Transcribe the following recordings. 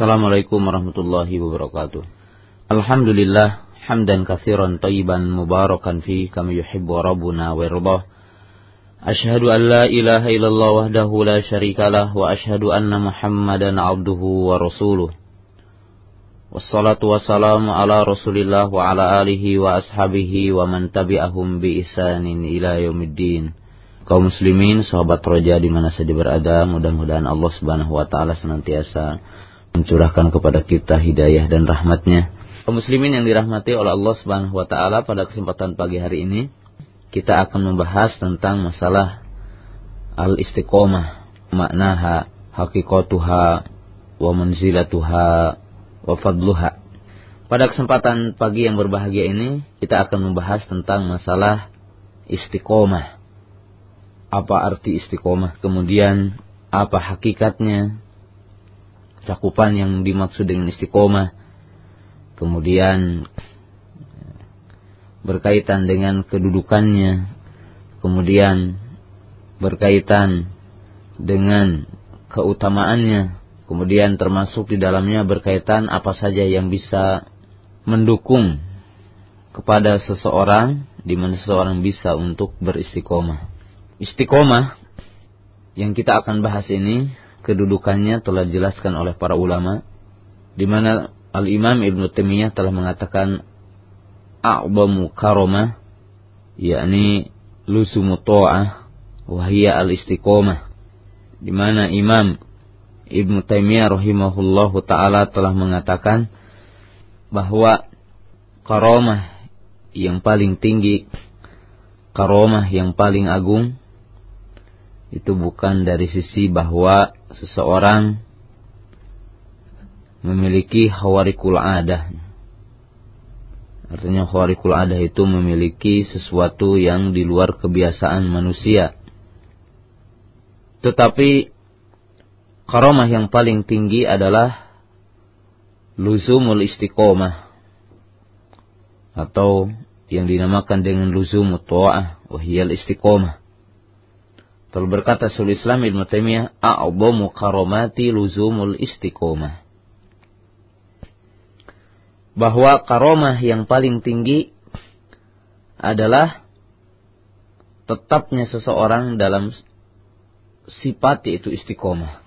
Assalamualaikum warahmatullahi wabarakatuh. Alhamdulillah hamdan katsiran tayyiban mubarakan fi kama yuhibbu rabbuna wa yardah. Ashhadu an la ilaha illallah wahdahu la syarikalah wa ashhadu anna Muhammadan abduhu wa rasuluh. Wassalatu wassalamu ala Rasulillah wa ala alihi wa ashabihi wa man tabi'ahum bi ihsanin ila yaumiddin. Kaum muslimin, sahabat roja di mana saja berada, mudah-mudahan Allah Subhanahu wa taala senantiasa mencurahkan kepada kita hidayah dan rahmatnya kaum muslimin yang dirahmati oleh Allah Subhanahu wa taala pada kesempatan pagi hari ini kita akan membahas tentang masalah al-istiqomah, maknaha, hakikatuha, wa manzilatuha, wa fadluha. Pada kesempatan pagi yang berbahagia ini kita akan membahas tentang masalah istiqomah. Apa arti istiqomah? Kemudian apa hakikatnya? Cakupan yang dimaksud dengan istiqomah. Kemudian berkaitan dengan kedudukannya, kemudian berkaitan dengan keutamaannya, kemudian termasuk di dalamnya berkaitan apa saja yang bisa mendukung kepada seseorang di mana seseorang bisa untuk beristiqomah. Istiqomah yang kita akan bahas ini kedudukannya telah dijelaskan oleh para ulama di mana Al-Imam Ibnu Taimiyah telah mengatakan a'zamu karomah yakni lusumu ta'ah al-istiqomah di mana Imam Ibnu Taimiyah rahimahullahu taala telah mengatakan bahwa karomah yang paling tinggi karomah yang paling agung itu bukan dari sisi bahwa seseorang memiliki hawarikul adah. Artinya hawarikul adah itu memiliki sesuatu yang di luar kebiasaan manusia. Tetapi karomah yang paling tinggi adalah luzumul istiqomah atau yang dinamakan dengan luzumut ta'ah wahiyal istiqomah Telah berkata Sul Islam Ibn Taimiyah, "A'dhamu karomati luzumul istiqomah." Bahwa karomah yang paling tinggi adalah tetapnya seseorang dalam sifat yaitu istiqomah.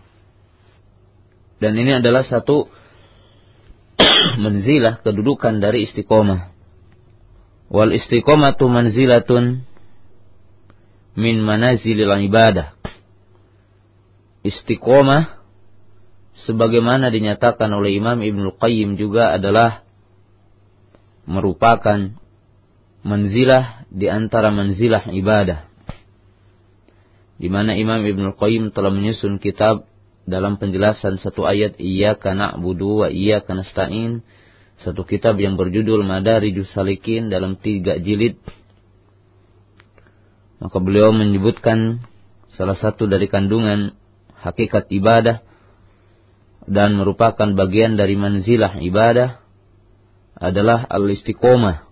Dan ini adalah satu menzilah kedudukan dari istiqomah. Wal istiqomatu manzilatun min manazilil ibadah. Istiqomah sebagaimana dinyatakan oleh Imam Ibnu Qayyim juga adalah merupakan manzilah di antara manzilah ibadah. Di mana Imam Ibnu Qayyim telah menyusun kitab dalam penjelasan satu ayat Iyyaka na'budu wa iyyaka nasta'in satu kitab yang berjudul Madarijus Salikin dalam tiga jilid maka beliau menyebutkan salah satu dari kandungan hakikat ibadah dan merupakan bagian dari manzilah ibadah adalah al-istiqomah.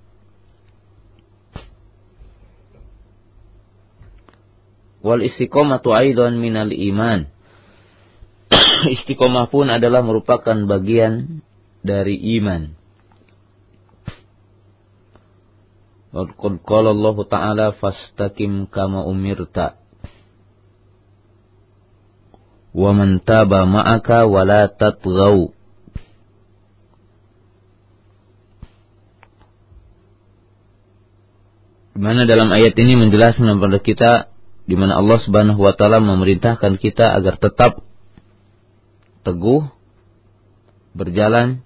Wal istiqomatu aidan minal iman. Istiqomah pun adalah merupakan bagian dari iman. Qad qala Allah Ta'ala fastaqim kama umirta. Wa man taba ma'aka wa la tatghaw. Di mana dalam ayat ini menjelaskan kepada kita di mana Allah Subhanahu wa taala memerintahkan kita agar tetap teguh berjalan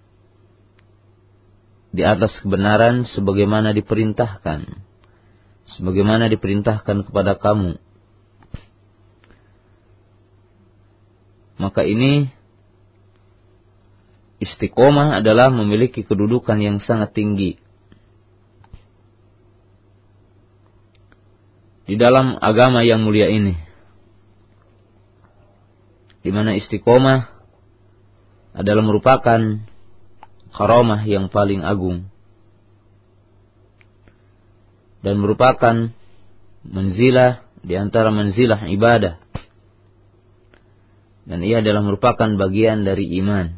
di atas kebenaran sebagaimana diperintahkan. Sebagaimana diperintahkan kepada kamu. Maka ini istiqomah adalah memiliki kedudukan yang sangat tinggi. Di dalam agama yang mulia ini. Di mana istiqomah adalah merupakan karamah yang paling agung. Dan merupakan menzilah di antara menzilah ibadah. Dan ia adalah merupakan bagian dari iman.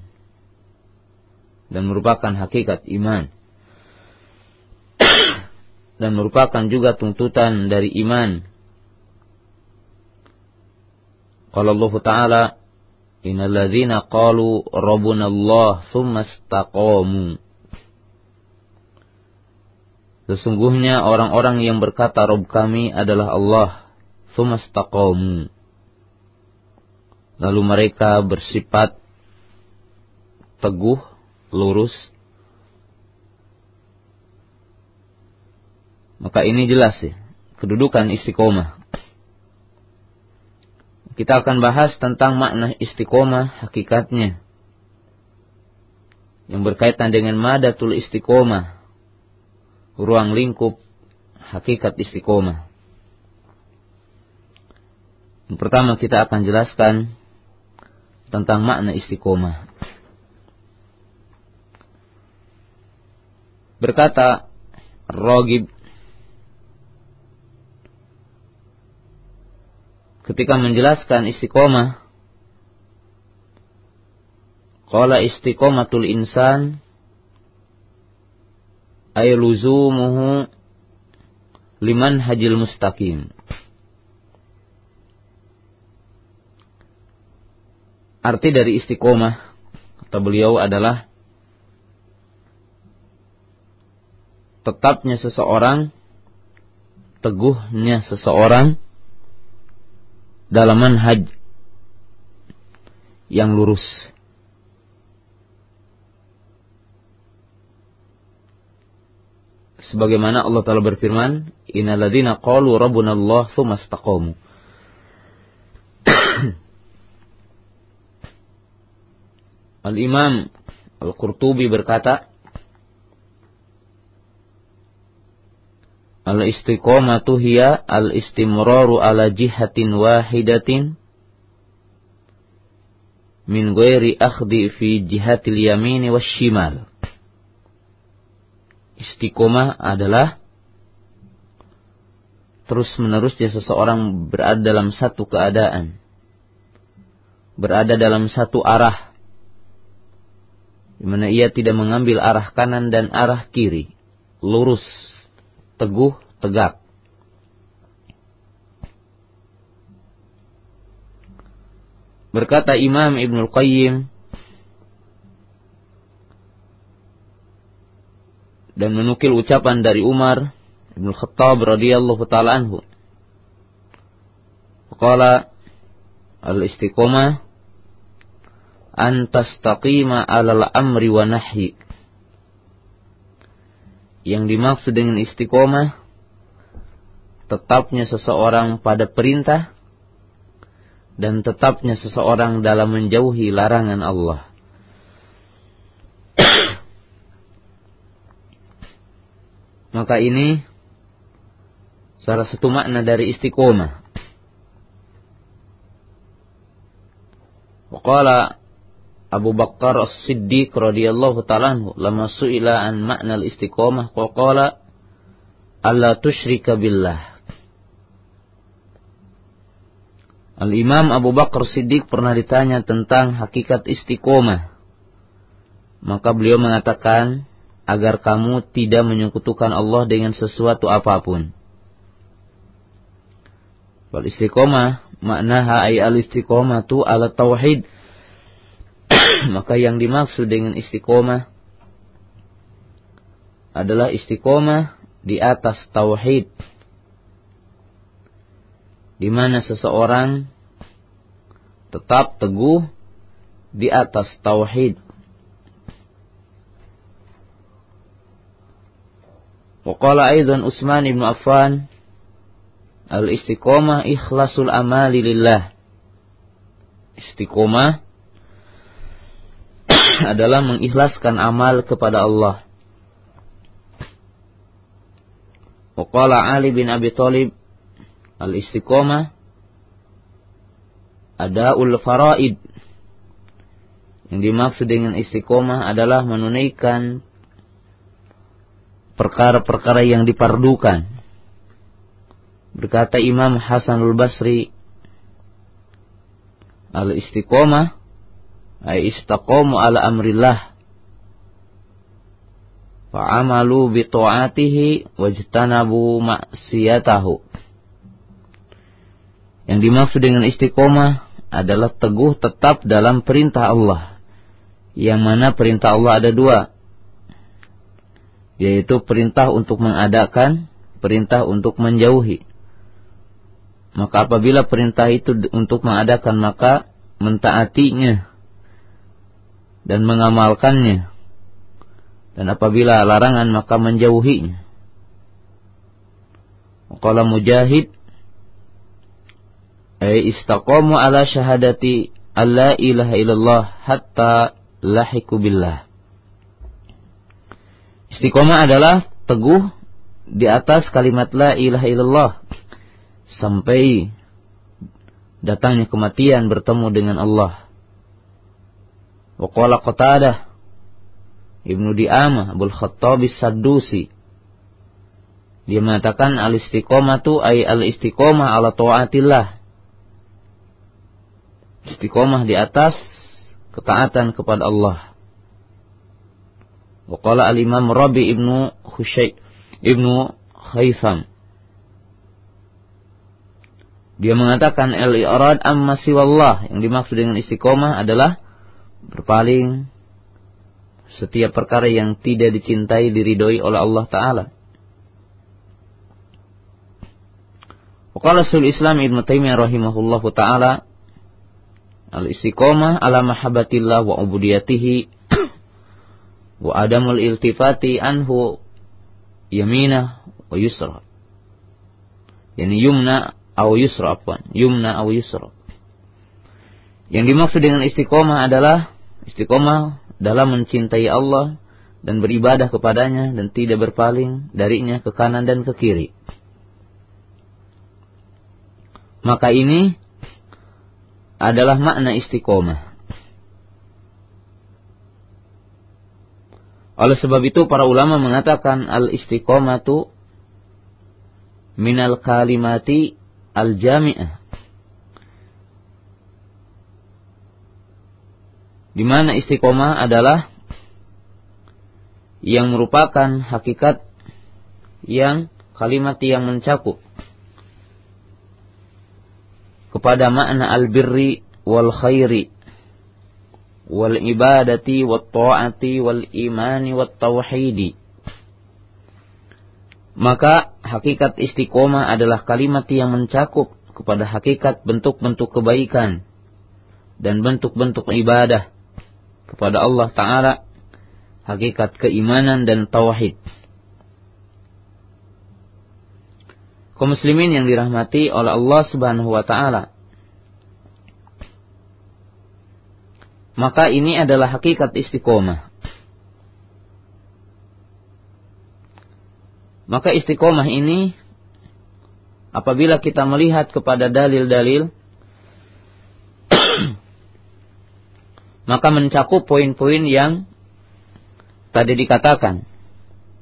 Dan merupakan hakikat iman. Dan merupakan juga tuntutan dari iman. Qala Allah Ta'ala Innal ladzina qalu rabbuna Allah tsumma Sesungguhnya orang-orang yang berkata Rob kami adalah Allah tsumma Lalu mereka bersifat teguh, lurus. Maka ini jelas ya, kedudukan istiqomah. Kita akan bahas tentang makna istiqomah hakikatnya. Yang berkaitan dengan madatul istiqomah. Ruang lingkup hakikat istiqomah. Yang pertama kita akan jelaskan tentang makna istiqomah. Berkata Rogib ketika menjelaskan istiqomah qala istiqomatul insan ay luzumuhu liman hajil mustaqim. Arti dari istiqomah kata beliau adalah tetapnya seseorang teguhnya seseorang dalam manhaj yang lurus. Sebagaimana Allah Ta'ala berfirman, Innaladzina qalu rabbuna Allah thumma istaqamu. Al-Imam Al-Qurtubi berkata, Al-istiqomatu hiya al-istimraru ala jihatin wahidatin min ghairi akhdi fi jihatil yamini washimal. Istiqomah adalah terus-menerusnya seseorang berada dalam satu keadaan. Berada dalam satu arah. Di mana ia tidak mengambil arah kanan dan arah kiri. Lurus teguh, tegak. Berkata Imam Ibnul Qayyim dan menukil ucapan dari Umar Ibn Khattab radhiyallahu taala anhu. Qala al-istiqomah an tastaqima 'alal amri wa nahyi yang dimaksud dengan istiqomah tetapnya seseorang pada perintah dan tetapnya seseorang dalam menjauhi larangan Allah. Maka ini salah satu makna dari istiqomah. Waqala Abu Bakar As-Siddiq radhiyallahu taala anhu lama su'ila an makna al-istiqomah qala alla tusyrika billah Al-Imam Abu Bakar Siddiq pernah ditanya tentang hakikat istiqomah. Maka beliau mengatakan agar kamu tidak menyekutukan Allah dengan sesuatu apa pun. Wal istiqomah maknaha ay al istiqomah tu ala tauhid Maka yang dimaksud dengan istiqomah adalah istiqomah di atas tauhid. Di mana seseorang tetap teguh di atas tauhid. Waqala aidan Utsman bin Affan al-istiqomah ikhlasul amali lillah. Istiqomah adalah mengikhlaskan amal kepada Allah. Waqala Ali bin Abi Thalib al-istiqomah ul faraid. Yang dimaksud dengan istiqomah adalah menunaikan perkara-perkara yang dipardukan. Berkata Imam Hasanul Basri, al-istiqomah ay istaqamu ala amrillah fa'amalu bi ta'atihi wajtanabu maksiyatahu. Yang dimaksud dengan istiqomah adalah teguh tetap dalam perintah Allah. Yang mana perintah Allah ada dua. Yaitu perintah untuk mengadakan, perintah untuk menjauhi. Maka apabila perintah itu untuk mengadakan maka mentaatinya dan mengamalkannya. Dan apabila larangan maka menjauhinya. Qala Mujahid ay istaqamu ala syahadati alla ilaha illallah hatta lahiku billah. Istiqomah adalah teguh di atas kalimat la ilaha illallah sampai datangnya kematian bertemu dengan Allah. Wa qala Qatadah Ibnu Di'amah Abdul Khattab Saddusi dia mengatakan al-istiqomah tu ay al-istiqomah ala taatillah. Istiqomah di atas ketaatan kepada Allah. Waqala al-Imam Rabi Ibnu Khusyai Ibnu Khaisam dia mengatakan al-i'rad amma siwallah yang dimaksud dengan istiqomah adalah berpaling setiap perkara yang tidak dicintai diridhoi oleh Allah taala. Waqala Sul Islam Ibnu Taimiyah rahimahullahu taala al-istiqomah ala mahabbatillah wa ubudiyatihi wa adamul iltifati anhu yaminah wa yusra. Yani yumna atau yusra apa? Yumna atau yusra. Yang dimaksud dengan istiqomah adalah istiqomah dalam mencintai Allah dan beribadah kepadanya dan tidak berpaling darinya ke kanan dan ke kiri. Maka ini adalah makna istiqomah. Oleh sebab itu para ulama mengatakan al-istiqomatu minal kalimati al-jami'ah di mana istiqomah adalah yang merupakan hakikat yang kalimat yang mencakup kepada makna al-birri wal khairi wal ibadati wat taati wal imani wat tauhidi. Maka hakikat istiqomah adalah kalimat yang mencakup kepada hakikat bentuk-bentuk kebaikan dan bentuk-bentuk ibadah kepada Allah Ta'ala hakikat keimanan dan tauhid. Kaum muslimin yang dirahmati oleh Allah Subhanahu wa taala. Maka ini adalah hakikat istiqomah. Maka istiqomah ini apabila kita melihat kepada dalil-dalil maka mencakup poin-poin yang tadi dikatakan.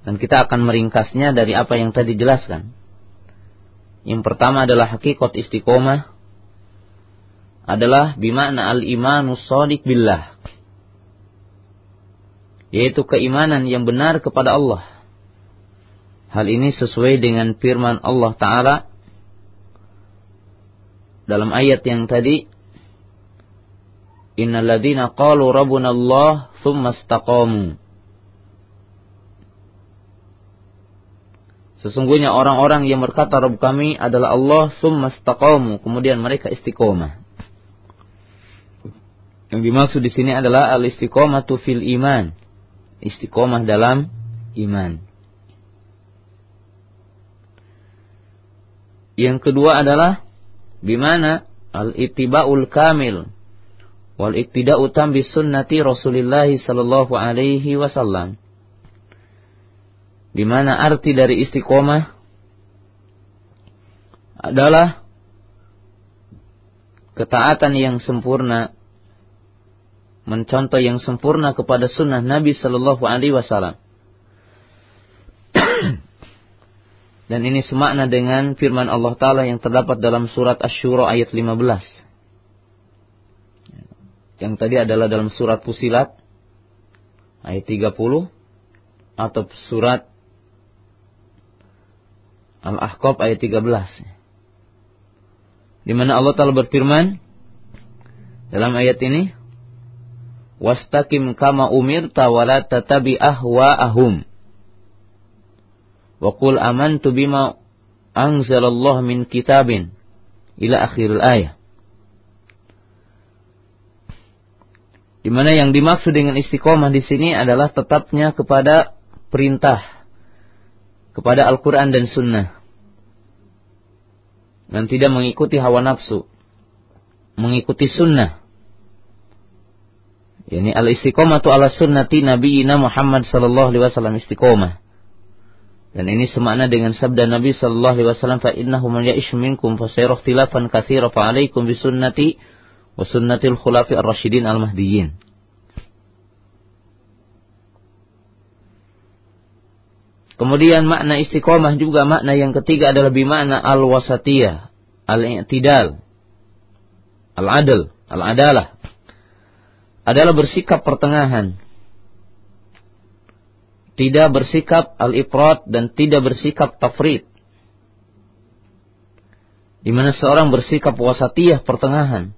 Dan kita akan meringkasnya dari apa yang tadi dijelaskan. Yang pertama adalah hakikat istiqomah adalah bimakna al-imanu sadiq billah. Yaitu keimanan yang benar kepada Allah. Hal ini sesuai dengan firman Allah Ta'ala dalam ayat yang tadi Innal ladzina qalu rabbuna Allah tsumma istaqamu. Sesungguhnya orang-orang yang berkata Rabb kami adalah Allah summa istaqamu, kemudian mereka istiqomah. Yang dimaksud di sini adalah al-istiqomatu fil iman. Istiqomah dalam iman. Yang kedua adalah bimana al-ittiba'ul kamil wal iktida'u tam bis sunnati Rasulullah sallallahu alaihi wasallam. Di mana arti dari istiqomah adalah ketaatan yang sempurna, mencontoh yang sempurna kepada sunnah Nabi Sallallahu Alaihi Wasallam. Dan ini semakna dengan firman Allah Ta'ala yang terdapat dalam surat Ash-Shura ayat 15 yang tadi adalah dalam surat Fusilat ayat 30 atau surat Al-Ahqaf ayat 13. Di mana Allah Ta'ala berfirman dalam ayat ini, "Wastaqim kama umirta wa la tatabi ahwa'ahum." Wa qul amantu bima anzalallahu min kitabin ila akhiril ayat. Di mana yang dimaksud dengan istiqomah di sini adalah tetapnya kepada perintah kepada Al-Quran dan Sunnah. Dan tidak mengikuti hawa nafsu. Mengikuti sunnah. Ini al-istiqomah tu ala sunnati Nabi Muhammad sallallahu alaihi wasallam istiqomah. Dan ini semakna dengan sabda Nabi sallallahu alaihi wasallam fa innahu man ya'ish minkum fa sayara ikhtilafan katsira fa alaikum bi sunnati wa sunnatil khulafi ar-rasyidin al-mahdiyyin. Kemudian makna istiqomah juga makna yang ketiga adalah bimakna al-wasatiyah, al-i'tidal, al-adl, al-adalah. Adalah bersikap pertengahan. Tidak bersikap al-ifrat dan tidak bersikap tafrid. Di mana seorang bersikap wasatiyah pertengahan.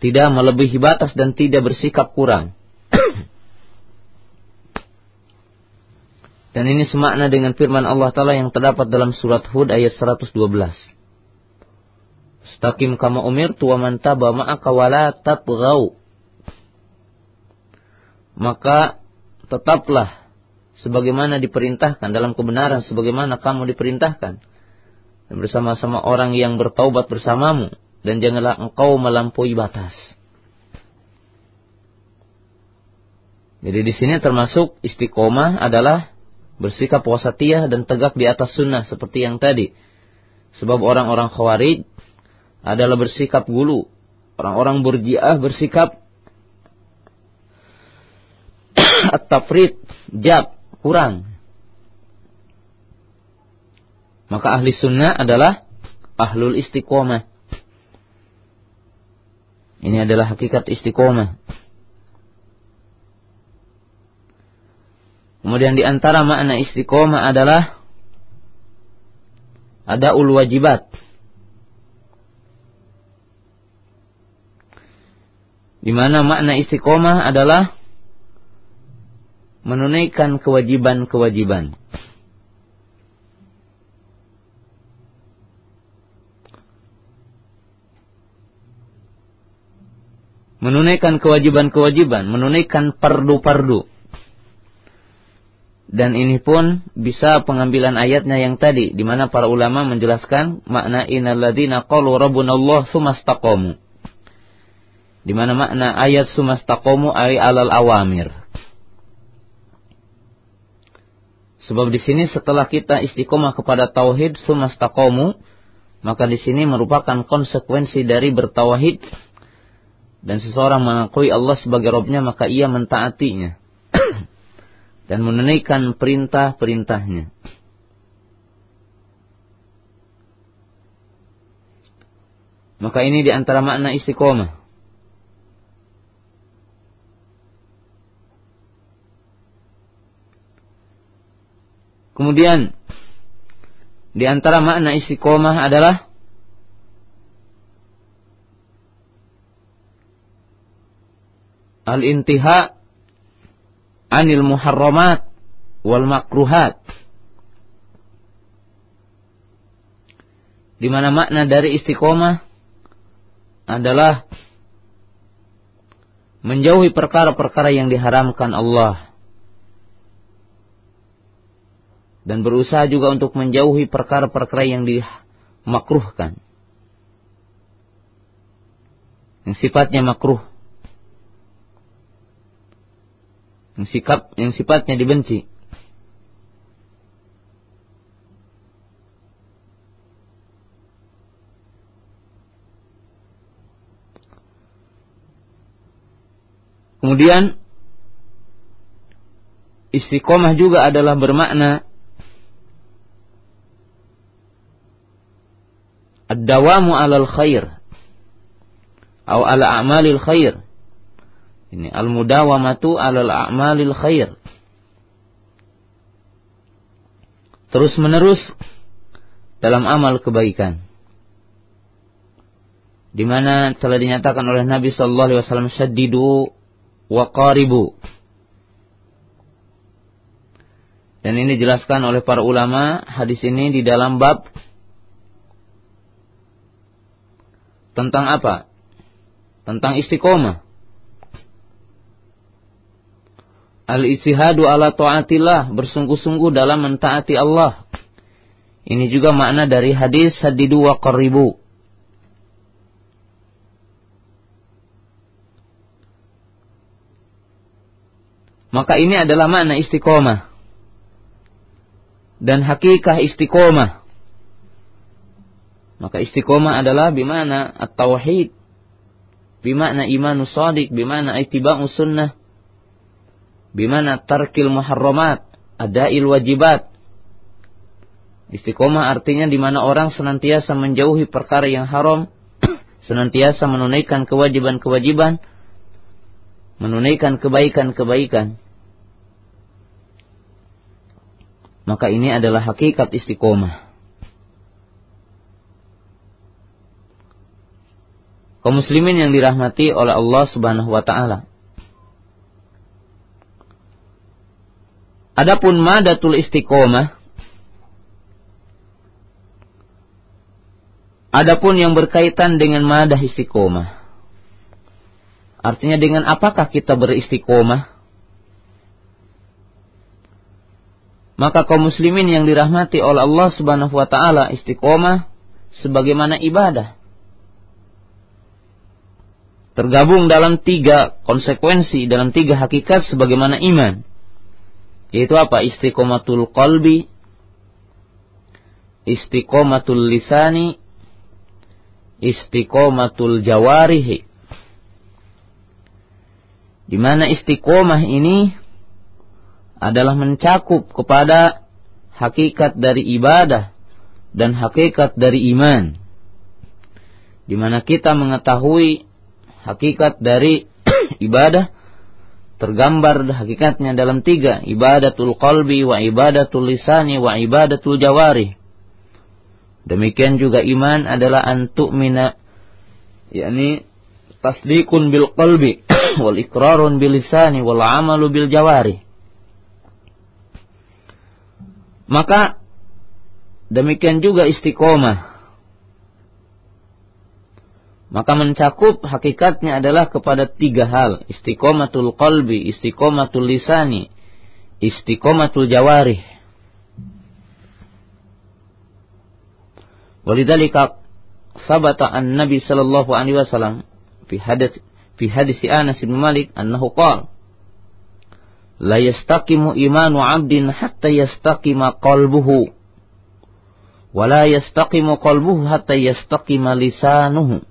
Tidak melebihi batas dan tidak bersikap kurang. Dan ini semakna dengan firman Allah Ta'ala yang terdapat dalam surat Hud ayat 112. Stakim kama umir tuwa mantaba ma'aka wala tatgau. Maka tetaplah sebagaimana diperintahkan dalam kebenaran sebagaimana kamu diperintahkan. Bersama-sama orang yang bertaubat bersamamu. Dan janganlah engkau melampaui batas. Jadi di sini termasuk istiqomah adalah bersikap wasatiyah dan tegak di atas sunnah seperti yang tadi. Sebab orang-orang khawarij adalah bersikap gulu. Orang-orang burjiah bersikap at-tafrid, jab, kurang. Maka ahli sunnah adalah ahlul istiqomah. Ini adalah hakikat istiqomah. Kemudian di antara makna istiqomah adalah ada ul wajibat. Di mana makna istiqomah adalah menunaikan kewajiban-kewajiban. Menunaikan kewajiban-kewajiban, menunaikan pardu-pardu. Dan ini pun bisa pengambilan ayatnya yang tadi di mana para ulama menjelaskan makna innalladzina qalu rabbunallah tsumastaqamu. Di mana makna ayat sumastaqamu ay alal awamir. Sebab di sini setelah kita istiqomah kepada tauhid sumastaqamu, maka di sini merupakan konsekuensi dari bertauhid dan seseorang mengakui Allah sebagai Robnya maka ia mentaatinya dan menunaikan perintah-perintahnya. Maka ini di antara makna istiqomah. Kemudian di antara makna istiqomah adalah al-intiha anil muharramat wal makruhat. Di mana makna dari istiqomah adalah menjauhi perkara-perkara yang diharamkan Allah. Dan berusaha juga untuk menjauhi perkara-perkara yang dimakruhkan. Yang sifatnya makruh yang sikap yang sifatnya dibenci. Kemudian istiqomah juga adalah bermakna ad-dawamu 'alal khair atau ala a'malil khair Ini al-mudawamatu 'alal a'malil khair. Terus menerus dalam amal kebaikan. Di mana telah dinyatakan oleh Nabi sallallahu alaihi wasallam syaddidu wa qaribu. Dan ini dijelaskan oleh para ulama hadis ini di dalam bab tentang apa? Tentang istiqomah. Al-ijtihadu ala taatillah, bersungguh-sungguh dalam mentaati Allah. Ini juga makna dari hadis hadidu wa qaribu. Maka ini adalah makna istiqomah. Dan hakikah istiqomah. Maka istiqomah adalah bimana at-tauhid. Bimana imanus sadiq, bimana itiba'us sunnah bimana tarkil muharramat, adail wajibat. Istiqomah artinya di mana orang senantiasa menjauhi perkara yang haram, senantiasa menunaikan kewajiban-kewajiban, menunaikan kebaikan-kebaikan. Maka ini adalah hakikat istiqomah. Kaum muslimin yang dirahmati oleh Allah Subhanahu wa taala. Adapun madatul istiqomah Adapun yang berkaitan dengan madah istiqomah Artinya dengan apakah kita beristiqomah Maka kaum muslimin yang dirahmati oleh Allah Subhanahu wa taala istiqomah sebagaimana ibadah. Tergabung dalam tiga konsekuensi dalam tiga hakikat sebagaimana iman yaitu apa? Istiqomatul qalbi, istiqomatul lisani, istiqomatul jawarihi. Di mana istiqomah ini adalah mencakup kepada hakikat dari ibadah dan hakikat dari iman. Di mana kita mengetahui hakikat dari ibadah tergambar hakikatnya dalam tiga ibadatul qalbi wa ibadatul lisani wa ibadatul jawari demikian juga iman adalah antuk mina yakni tasdikun bil qalbi wal ikrarun bil lisani wal amalu bil jawari maka demikian juga istiqomah maka mencakup hakikatnya adalah kepada tiga hal. Istiqomatul qalbi, istiqomatul lisani, istiqomatul jawarih. Walidhalika sabata an Nabi sallallahu alaihi wasallam fi hadis fi hadis Anas bin Malik annahu qala la yastaqimu imanu 'abdin hatta yastaqima qalbuhu wa la yastaqimu qalbuhu hatta yastaqima lisanuhu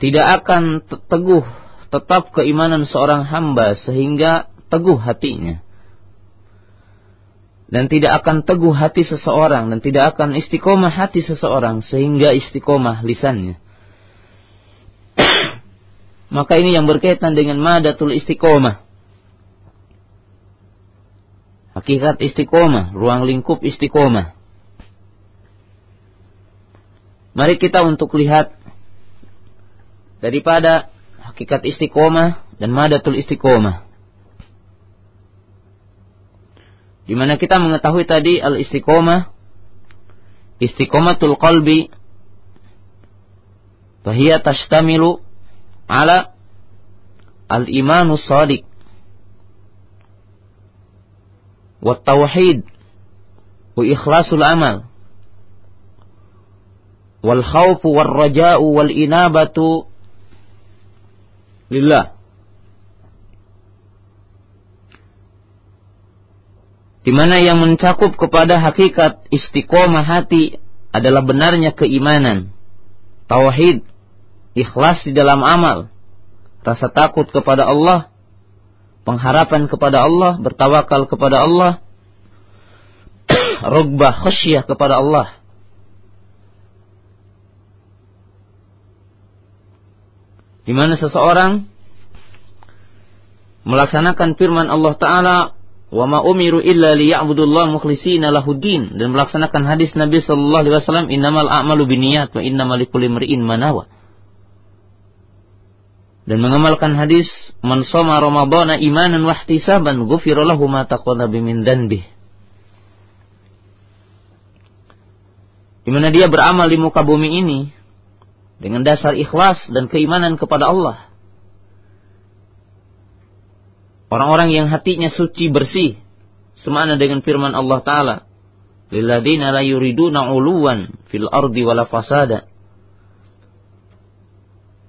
tidak akan teguh tetap keimanan seorang hamba sehingga teguh hatinya. Dan tidak akan teguh hati seseorang dan tidak akan istiqomah hati seseorang sehingga istiqomah lisannya. Maka ini yang berkaitan dengan madatul istiqomah. Hakikat istiqomah, ruang lingkup istiqomah. Mari kita untuk lihat daripada hakikat istiqomah dan madatul istiqomah. Di mana kita mengetahui tadi al istiqomah istiqomatul qalbi fahiya tashtamilu ala al imanu sadiq wa tauhid wa ikhlasul amal wal khawfu wal raja'u wal inabatu lillah. Di mana yang mencakup kepada hakikat istiqomah hati adalah benarnya keimanan, tauhid, ikhlas di dalam amal, rasa takut kepada Allah, pengharapan kepada Allah, bertawakal kepada Allah, rogbah khasyah kepada Allah. Di mana seseorang melaksanakan firman Allah taala wa ma umiru illa liya'budullah mukhlishina lahuddin dan melaksanakan hadis Nabi sallallahu alaihi wasallam innamal a'malu binniyat wa innamal likulli imrin ma nawa. Dan mengamalkan hadis man shoma ramadhana imanan wa ihtisaban ghufira lahu ma taqaddama min danbih di mana dia beramal di muka bumi ini dengan dasar ikhlas dan keimanan kepada Allah Orang-orang yang hatinya suci bersih. Semana dengan firman Allah Ta'ala. Lilladina la yuriduna uluwan fil ardi wala fasada.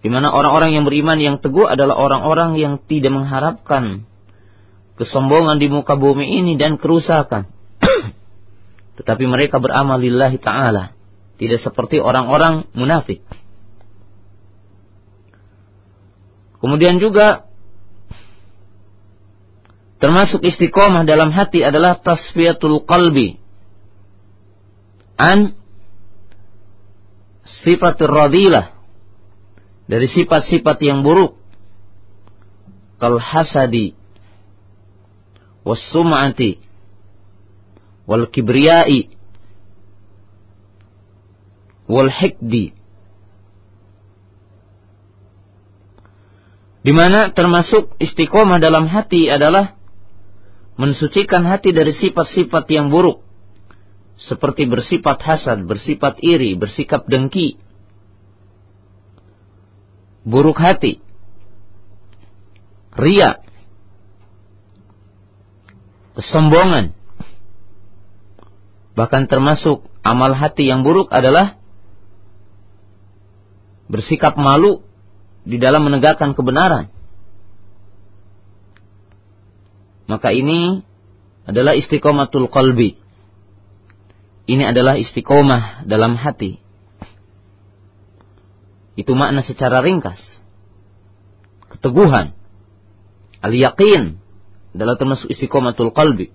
Di mana orang-orang yang beriman yang teguh adalah orang-orang yang tidak mengharapkan kesombongan di muka bumi ini dan kerusakan. Tetapi mereka beramal lillahi ta'ala. Tidak seperti orang-orang munafik. Kemudian juga Termasuk istiqomah dalam hati adalah tasfiyatul qalbi. An sifatul radilah. Dari sifat-sifat yang buruk. Kal hasadi. Was-sum'ati. Wal kibriyai. Wal hikdi. Di mana termasuk istiqomah dalam hati adalah mensucikan hati dari sifat-sifat yang buruk. Seperti bersifat hasad, bersifat iri, bersikap dengki, buruk hati, ria, kesombongan. Bahkan termasuk amal hati yang buruk adalah bersikap malu di dalam menegakkan kebenaran. Maka ini adalah istiqomatul qalbi. Ini adalah istiqomah dalam hati. Itu makna secara ringkas. Keteguhan. Al-yaqin adalah termasuk istiqomatul qalbi.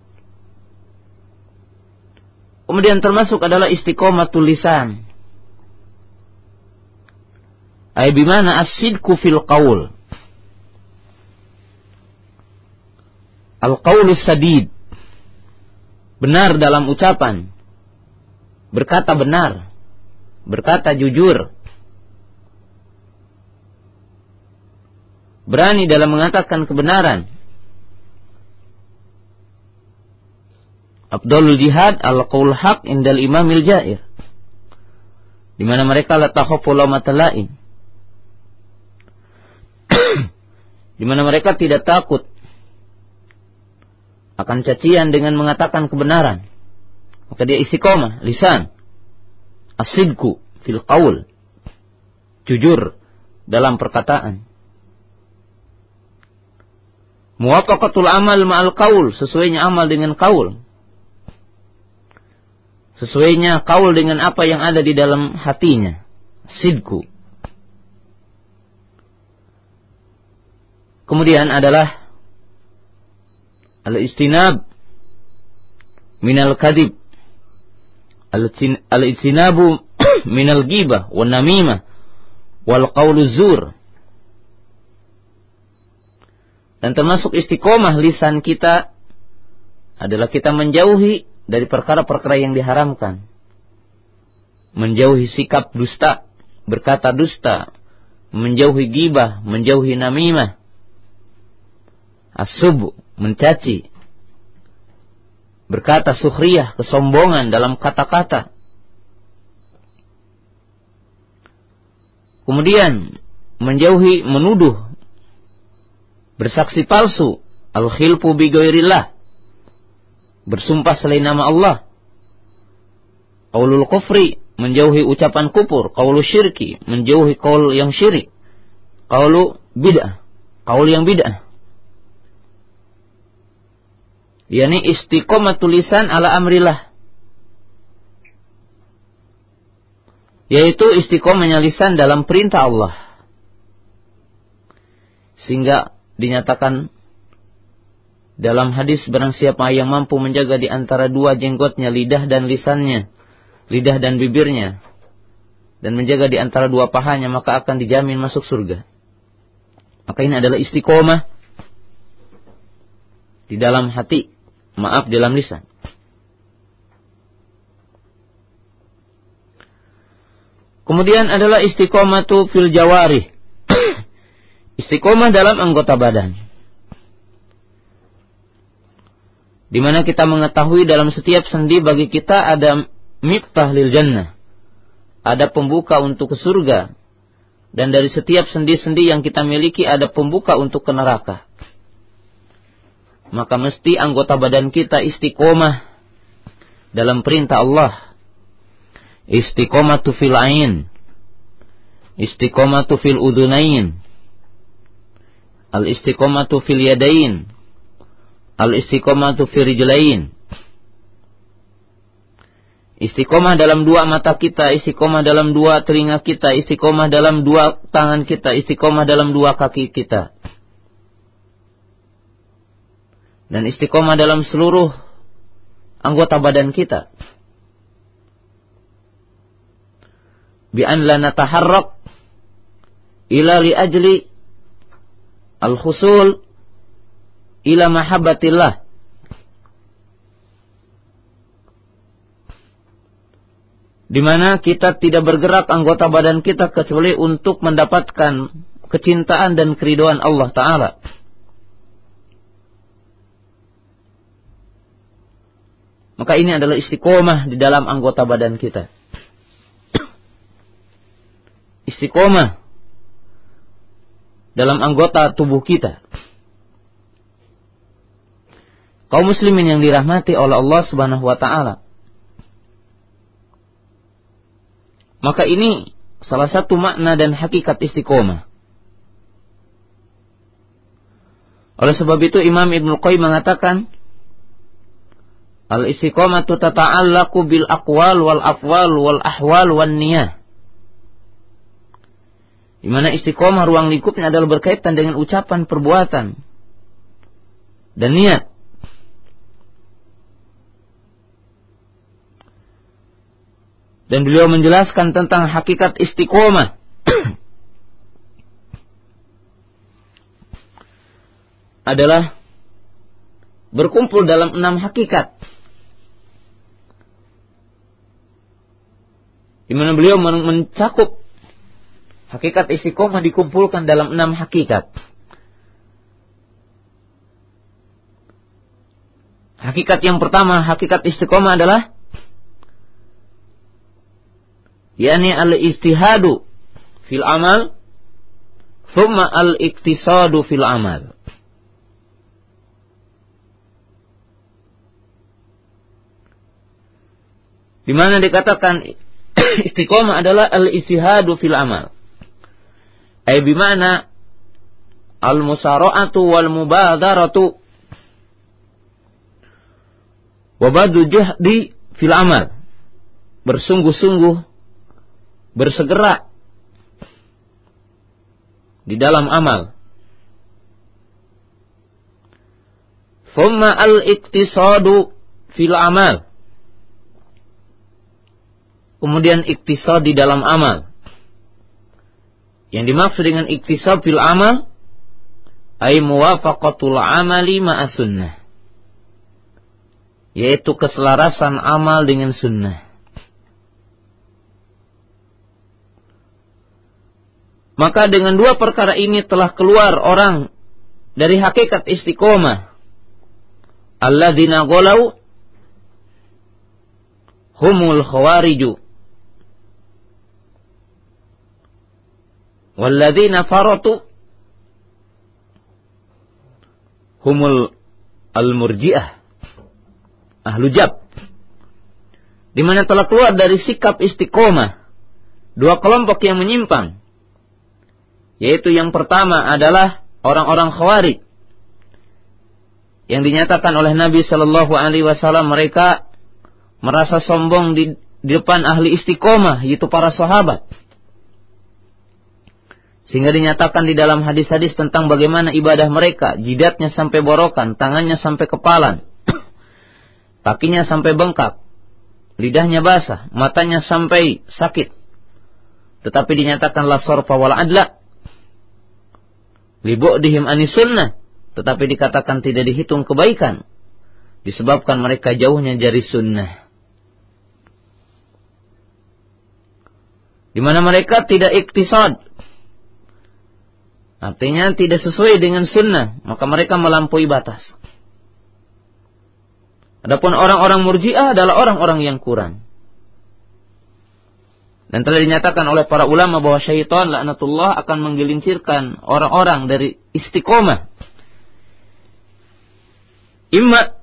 Kemudian termasuk adalah istiqomatul lisan. Ay bimana as-sidku fil qaul. Al-qaulus sadid. Benar dalam ucapan. Berkata benar. Berkata jujur. Berani dalam mengatakan kebenaran. Abdul jihad al-qaul haq indal imamil jair. Di mana mereka la takhafu lain. Di mana mereka tidak takut akan cacian dengan mengatakan kebenaran. Maka dia istiqomah, lisan. Asidku fil qaul. Jujur dalam perkataan. Muwafaqatul amal ma'al qaul, sesuainya amal dengan qaul. Sesuainya qaul dengan apa yang ada di dalam hatinya. Sidku. Kemudian adalah al-istinab minal kadib al-istinabu minal gibah wal namimah wal qawlu zur. Dan termasuk istiqomah lisan kita adalah kita menjauhi dari perkara-perkara yang diharamkan. Menjauhi sikap dusta berkata dusta. Menjauhi gibah menjauhi namimah asub mencaci. Berkata sukhriyah kesombongan dalam kata-kata. Kemudian menjauhi menuduh. Bersaksi palsu. Al-khilfu bi bersumpah selain nama Allah. Qaulul kufri menjauhi ucapan kufur. Qaulul syirki menjauhi qaul yang syirik. Qaulu bid'ah. Qaul yang bid'ah yakni istiqomah tulisan ala amrillah. Yaitu istiqomahnya lisan dalam perintah Allah. Sehingga dinyatakan dalam hadis barang siapa yang mampu menjaga di antara dua jenggotnya lidah dan lisannya lidah dan bibirnya dan menjaga di antara dua pahanya maka akan dijamin masuk surga. Maka ini adalah istiqomah di dalam hati, maaf dalam lisan. Kemudian adalah istiqomah tu fil jawari. istiqomah dalam anggota badan. Di mana kita mengetahui dalam setiap sendi bagi kita ada miftah lil jannah. Ada pembuka untuk ke surga. Dan dari setiap sendi-sendi yang kita miliki ada pembuka untuk ke neraka. Maka mesti anggota badan kita istiqomah dalam perintah Allah. Istiqomatu fil ain. Istiqomatu fil udunain. Al istiqomatu fil yadain. Al istiqomatu fil rijlain. Istiqomah dalam dua mata kita, istiqomah dalam dua telinga kita, istiqomah dalam dua tangan kita, istiqomah dalam dua kaki kita. Dan istiqomah dalam seluruh anggota badan kita. bi an la nataharrak ila li ajli al-husul ila mahabbatillah di mana kita tidak bergerak anggota badan kita kecuali untuk mendapatkan kecintaan dan keriduan Allah taala. Maka ini adalah istiqomah di dalam anggota badan kita istiqomah dalam anggota tubuh kita. Kaum muslimin yang dirahmati oleh Allah Subhanahu wa taala. Maka ini salah satu makna dan hakikat istiqomah. Oleh sebab itu Imam Ibnu Qayyim mengatakan Al-istiqomatu tata'allaqu bil aqwal wal afwal wal ahwal wan niyah. Di mana istiqomah ruang lingkupnya adalah berkaitan dengan ucapan, perbuatan, dan niat. Dan beliau menjelaskan tentang hakikat istiqomah. adalah berkumpul dalam enam hakikat. Di mana beliau mencakup Hakikat istiqomah dikumpulkan dalam enam hakikat. Hakikat yang pertama, hakikat istiqomah adalah yakni al-istihadu fil amal thumma al-iktisadu fil amal. Di mana dikatakan istiqomah adalah al-istihadu fil amal. Ay bimana al-musara'atu wal mubadaratu wabadu juhdi fil amal. Bersungguh-sungguh bersegera di dalam amal. Thumma al-iktisadu fil amal. Kemudian iktisad di dalam amal. Yang dimaksud dengan iktisab fil amal ay muwafaqatul amali ma'a sunnah. Yaitu keselarasan amal dengan sunnah. Maka dengan dua perkara ini telah keluar orang dari hakikat istiqomah. Alladzina golau humul khawariju Walladzina faratu humul al-murji'ah. Ahlu jab. Di mana telah keluar dari sikap istiqomah. Dua kelompok yang menyimpang. Yaitu yang pertama adalah orang-orang khawarij. Yang dinyatakan oleh Nabi Shallallahu Alaihi Wasallam mereka merasa sombong di, di depan ahli istiqomah, yaitu para sahabat. Sehingga dinyatakan di dalam hadis-hadis tentang bagaimana ibadah mereka, jidatnya sampai borokan, tangannya sampai kepalan, kakinya sampai bengkak, lidahnya basah, matanya sampai sakit. Tetapi dinyatakan la sorfa wal adla. Libu'dihim anis sunnah. Tetapi dikatakan tidak dihitung kebaikan. Disebabkan mereka jauhnya dari sunnah. Di mana mereka tidak iktisad. Artinya tidak sesuai dengan sunnah. Maka mereka melampaui batas. Adapun orang-orang murjiah adalah orang-orang yang kurang. Dan telah dinyatakan oleh para ulama bahwa syaitan laknatullah akan menggelincirkan orang-orang dari istiqomah. Imma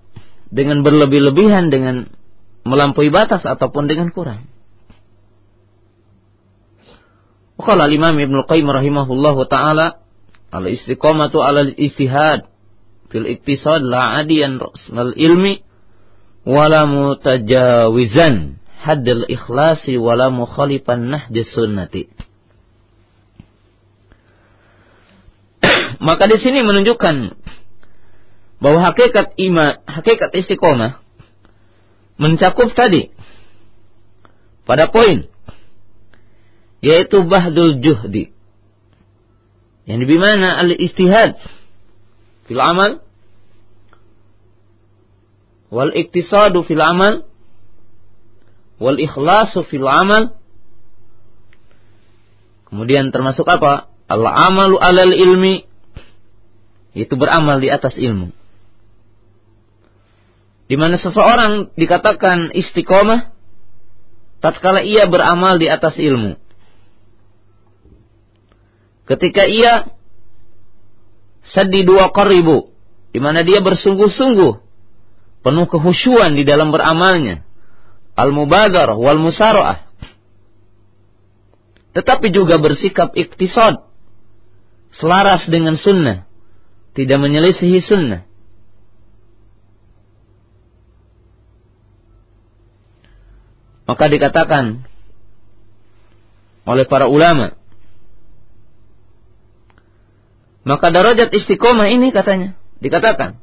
dengan berlebih-lebihan dengan melampaui batas ataupun dengan kurang. Qala Imam Ibnu Qayyim rahimahullahu taala al istiqomatu ala istihad fil iktisad la adiyan rasmal ilmi wala mutajawizan haddal ikhlasi wala mukhalifan nahdi sunnati. Maka di sini menunjukkan bahwa hakikat iman, hakikat istiqomah mencakup tadi pada poin yaitu bahdul juhdi. Yang di mana? Al-istihad fil amal. Wal iktisadu fil amal. Wal ikhlasu fil amal. Kemudian termasuk apa? Al amalu alal ilmi. Itu beramal di atas ilmu. Di mana seseorang dikatakan istiqomah tatkala ia beramal di atas ilmu ketika ia sedih dua koribu di mana dia bersungguh-sungguh penuh kehusuan di dalam beramalnya al-mubadarah wal musara'ah. Tetapi juga bersikap iktisad. Selaras dengan sunnah. Tidak menyelisihi sunnah. Maka dikatakan oleh para ulama. Maka darajat istiqomah ini katanya. Dikatakan.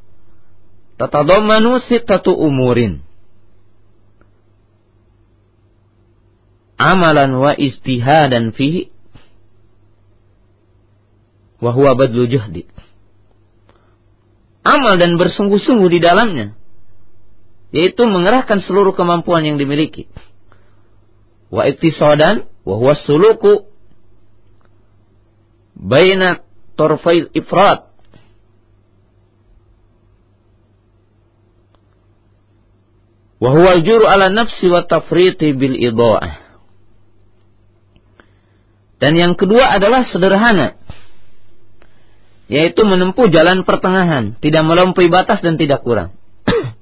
Tatadammanu sittatu umurin. amalan wa istihadan fihi wa huwa badlu juhdi. Amal dan bersungguh-sungguh di dalamnya yaitu mengerahkan seluruh kemampuan yang dimiliki. Wa iktisadan wa huwa suluku torfail ifrat wa huwa juru ala nafsi wa tafriti bil idha'ah dan yang kedua adalah sederhana. Yaitu menempuh jalan pertengahan. Tidak melampaui batas dan tidak kurang.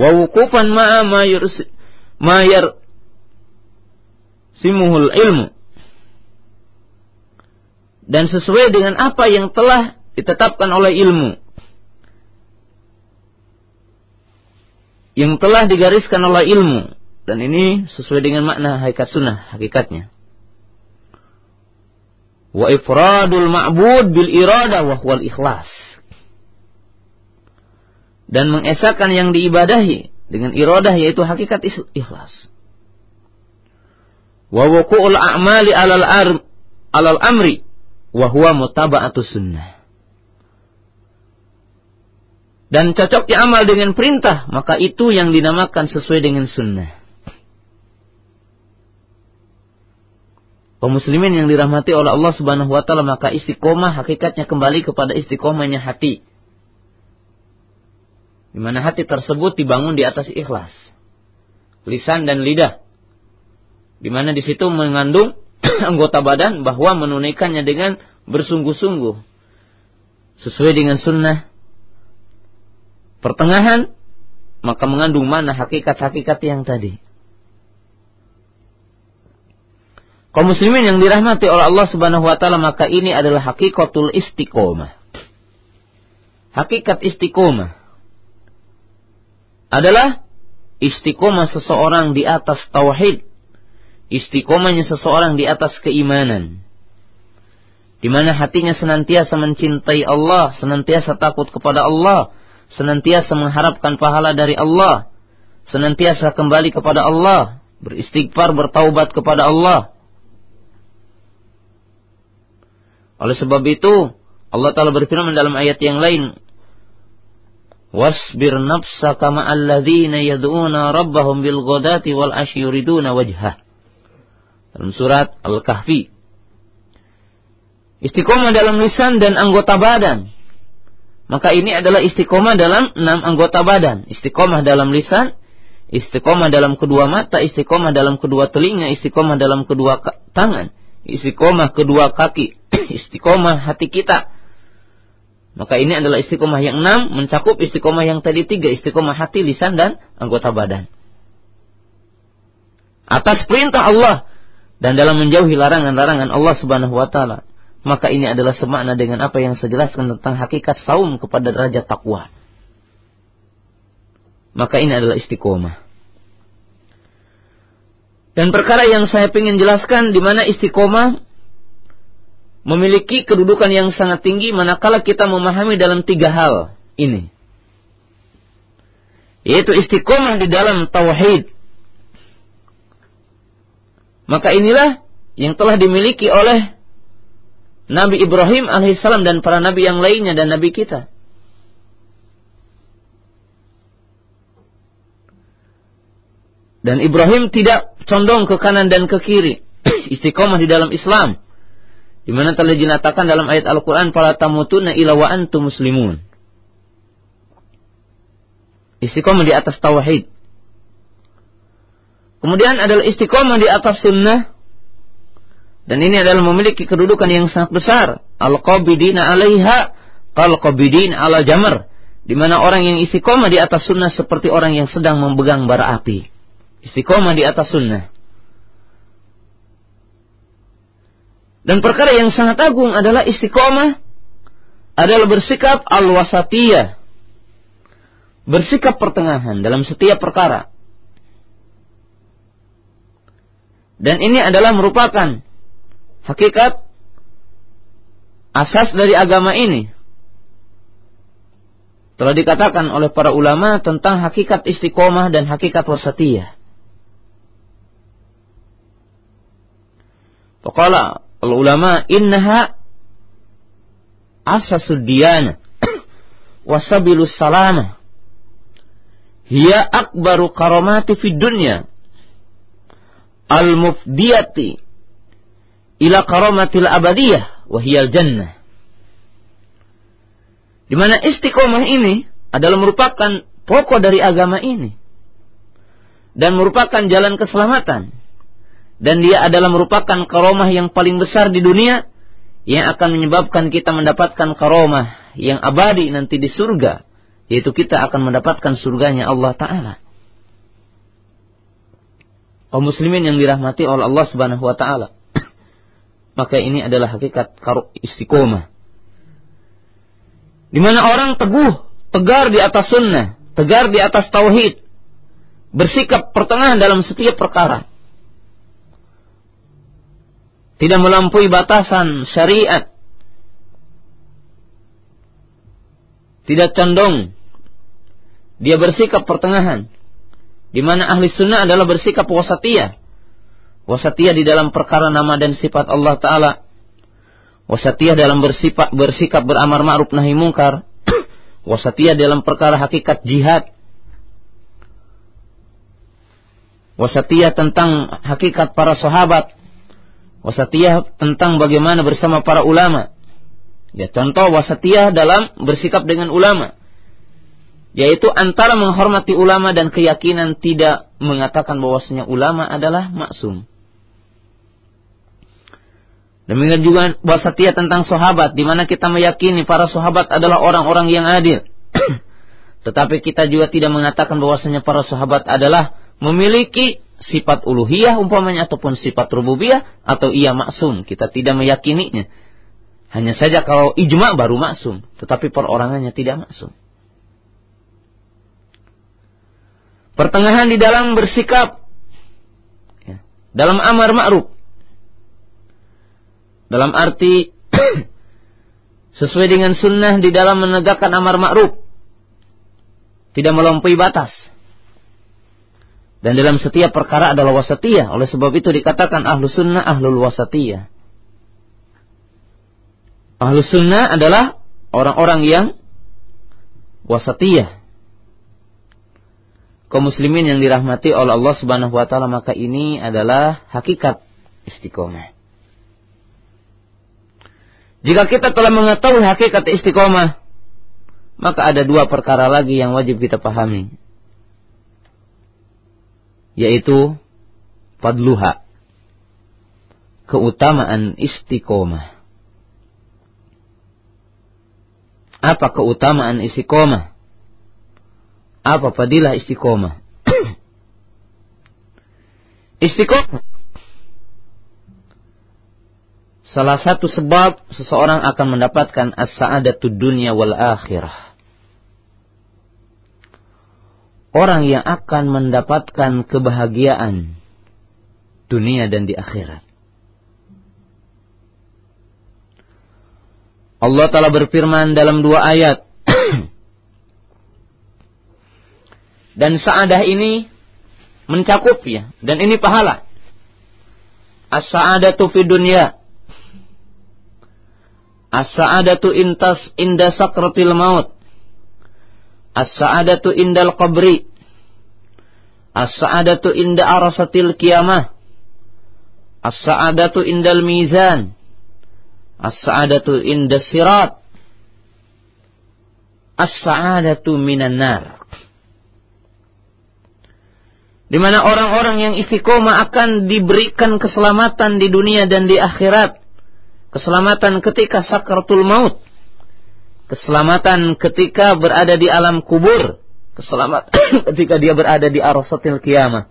Wa wukufan ma'a simuhul ilmu. Dan sesuai dengan apa yang telah ditetapkan oleh ilmu. Yang telah digariskan oleh ilmu dan ini sesuai dengan makna hakikat sunnah, hakikatnya. Wa ifradul ma'bud bil irada wa huwal ikhlas. Dan mengesahkan yang diibadahi dengan iradah yaitu hakikat ikhlas. Wa wuqu'ul a'mali alal, ar, alal amri wa huwa mutaba'atu sunnah. Dan cocoknya amal dengan perintah, maka itu yang dinamakan sesuai dengan sunnah. kaum muslimin yang dirahmati oleh Allah Subhanahu wa taala maka istiqomah hakikatnya kembali kepada istiqomahnya hati. Di mana hati tersebut dibangun di atas ikhlas. Lisan dan lidah. Di mana di situ mengandung anggota badan bahwa menunaikannya dengan bersungguh-sungguh. Sesuai dengan sunnah. Pertengahan maka mengandung mana hakikat-hakikat yang tadi. kaum muslimin yang dirahmati oleh Allah Subhanahu wa taala maka ini adalah hakikatul istiqomah. Hakikat istiqomah adalah istiqomah seseorang di atas tauhid. Istiqomahnya seseorang di atas keimanan. Di mana hatinya senantiasa mencintai Allah, senantiasa takut kepada Allah, senantiasa mengharapkan pahala dari Allah, senantiasa kembali kepada Allah, beristighfar, bertaubat kepada Allah, Oleh sebab itu, Allah Ta'ala berfirman dalam ayat yang lain, Wasbir nafsaka ma'alladzina yad'una rabbahum bil ghadati wal wajhah. Dalam surat Al-Kahfi. Istiqomah dalam lisan dan anggota badan. Maka ini adalah istiqomah dalam enam anggota badan. Istiqomah dalam lisan, istiqomah dalam kedua mata, istiqomah dalam kedua telinga, istiqomah dalam kedua tangan, istiqomah kedua kaki, istiqomah hati kita. Maka ini adalah istiqomah yang enam, mencakup istiqomah yang tadi tiga, istiqomah hati, lisan, dan anggota badan. Atas perintah Allah dan dalam menjauhi larangan-larangan Allah Subhanahu wa taala. Maka ini adalah semakna dengan apa yang saya jelaskan tentang hakikat saum kepada derajat takwa. Maka ini adalah istiqomah. Dan perkara yang saya ingin jelaskan di mana istiqomah memiliki kedudukan yang sangat tinggi manakala kita memahami dalam tiga hal ini. Yaitu istiqomah di dalam tauhid. Maka inilah yang telah dimiliki oleh Nabi Ibrahim alaihissalam dan para nabi yang lainnya dan nabi kita. Dan Ibrahim tidak condong ke kanan dan ke kiri. Istiqomah di dalam Islam. Di mana telah dinyatakan dalam ayat Al-Quran, Fala tamutunna ila wa antum muslimun. Istiqomah di atas tauhid. Kemudian adalah istiqomah di atas sunnah. Dan ini adalah memiliki kedudukan yang sangat besar. Al-qabidina alaiha, kal-qabidin ala jamar. Di mana orang yang istiqomah di atas sunnah seperti orang yang sedang memegang bara api. Istiqomah di atas sunnah. Dan perkara yang sangat agung adalah istiqomah adalah bersikap al-wasatiyah. Bersikap pertengahan dalam setiap perkara. Dan ini adalah merupakan hakikat asas dari agama ini. Telah dikatakan oleh para ulama tentang hakikat istiqomah dan hakikat wasatiyah. Faqala ulama innaha asasud diyana wasabilus salama hiya akbaru karamati fid dunya al mufdiyati ila karamatil abadiyah wahiyal jannah. Di mana istiqomah ini adalah merupakan pokok dari agama ini. Dan merupakan jalan keselamatan. Dan dia adalah merupakan karomah yang paling besar di dunia yang akan menyebabkan kita mendapatkan karomah yang abadi nanti di surga yaitu kita akan mendapatkan surganya Allah taala. Kaum muslimin yang dirahmati oleh Allah Subhanahu wa taala. Maka ini adalah hakikat istiqomah. Di mana orang teguh, tegar di atas sunnah, tegar di atas tauhid, bersikap pertengahan dalam setiap perkara tidak melampaui batasan syariat, tidak condong, dia bersikap pertengahan, di mana ahli sunnah adalah bersikap wasatiyah, wasatiyah di dalam perkara nama dan sifat Allah Taala, wasatiyah dalam bersifat bersikap beramar ma'ruf nahi mungkar, wasatiyah dalam perkara hakikat jihad, wasatiyah tentang hakikat para sahabat, wasatiyah tentang bagaimana bersama para ulama. Ya, contoh wasatiyah dalam bersikap dengan ulama. Yaitu antara menghormati ulama dan keyakinan tidak mengatakan bahwasanya ulama adalah maksum. Demikian juga wasatiyah tentang sahabat, di mana kita meyakini para sahabat adalah orang-orang yang adil. Tetapi kita juga tidak mengatakan bahwasanya para sahabat adalah memiliki sifat uluhiyah umpamanya ataupun sifat rububiyah atau ia maksum. Kita tidak meyakininya. Hanya saja kalau ijma baru maksum, tetapi perorangannya tidak maksum. Pertengahan di dalam bersikap ya, dalam amar ma'ruf. Dalam arti sesuai dengan sunnah di dalam menegakkan amar ma'ruf. Tidak melampaui batas. Dan dalam setiap perkara adalah wasatiyah. Oleh sebab itu dikatakan ahlu sunnah ahlul wasatiyah. Ahlu sunnah adalah orang-orang yang wasatiyah. Kaum muslimin yang dirahmati oleh Allah Subhanahu wa taala maka ini adalah hakikat istiqomah. Jika kita telah mengetahui hakikat istiqomah, maka ada dua perkara lagi yang wajib kita pahami. Yaitu fadluha. Keutamaan istiqomah. Apa keutamaan istiqomah? Apa fadilah istiqomah? istiqomah salah satu sebab seseorang akan mendapatkan as-sa'adatud dunya wal akhirah. Orang yang akan mendapatkan kebahagiaan dunia dan di akhirat. Allah telah berfirman dalam dua ayat. dan saadah ini mencakup ya. Dan ini pahala. As-sa'adatu fi dunya. As-sa'adatu intas inda sakratil maut. As-sa'adatu indal qabri. As-sa'adatu inda arasatil kiamah. As-sa'adatu indal mizan. As-sa'adatu inda sirat. As-sa'adatu minan nar. Di mana orang-orang yang istiqomah akan diberikan keselamatan di dunia dan di akhirat. Keselamatan ketika sakratul maut. Keselamatan ketika berada di alam kubur. Keselamatan ketika dia berada di arasatil kiamah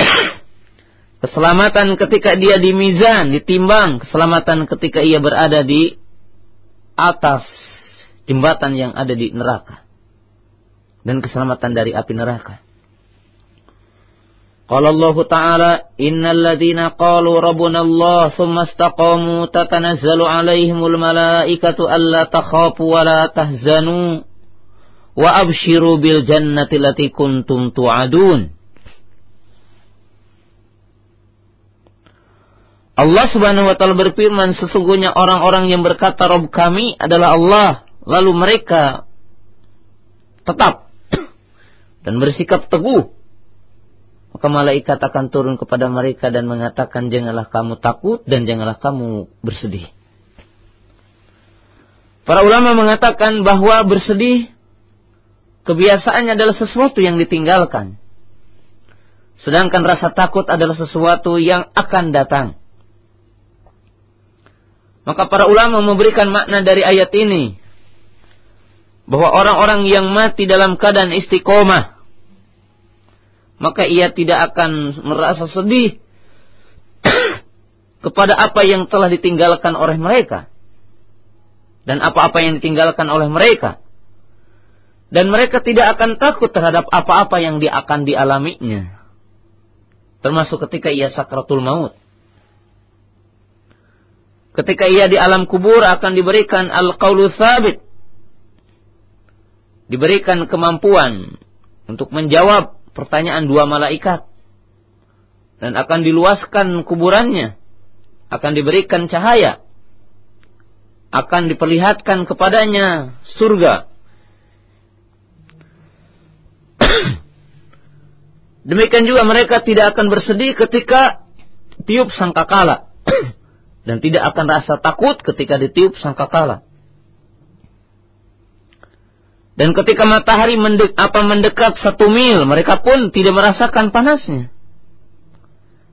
Keselamatan ketika dia di mizan, ditimbang. Keselamatan ketika ia berada di atas jembatan yang ada di neraka. Dan keselamatan dari api neraka. Qala Allah Ta'ala, Innal ladhina qalu Rabbuna Allah, thumma istaqamu tatanazzalu alaihimul malaikatu alla takhafu wa la tahzanu, wa abshiru bil jannati lati kuntum tu'adun. Allah Subhanahu wa taala berfirman sesungguhnya orang-orang yang berkata Rob kami adalah Allah lalu mereka tetap dan bersikap teguh maka malaikat akan turun kepada mereka dan mengatakan janganlah kamu takut dan janganlah kamu bersedih. Para ulama mengatakan bahwa bersedih kebiasaannya adalah sesuatu yang ditinggalkan. Sedangkan rasa takut adalah sesuatu yang akan datang. Maka para ulama memberikan makna dari ayat ini. Bahwa orang-orang yang mati dalam keadaan istiqomah maka ia tidak akan merasa sedih kepada apa yang telah ditinggalkan oleh mereka. Dan apa-apa yang ditinggalkan oleh mereka. Dan mereka tidak akan takut terhadap apa-apa yang dia akan dialaminya. Termasuk ketika ia sakratul maut. Ketika ia di alam kubur akan diberikan al-qaulu sabit. Diberikan kemampuan untuk menjawab pertanyaan dua malaikat. Dan akan diluaskan kuburannya. Akan diberikan cahaya. Akan diperlihatkan kepadanya surga. Demikian juga mereka tidak akan bersedih ketika tiup sangkakala. dan tidak akan rasa takut ketika ditiup sangkakala. Dan ketika matahari mendek, apa mendekat satu mil, mereka pun tidak merasakan panasnya.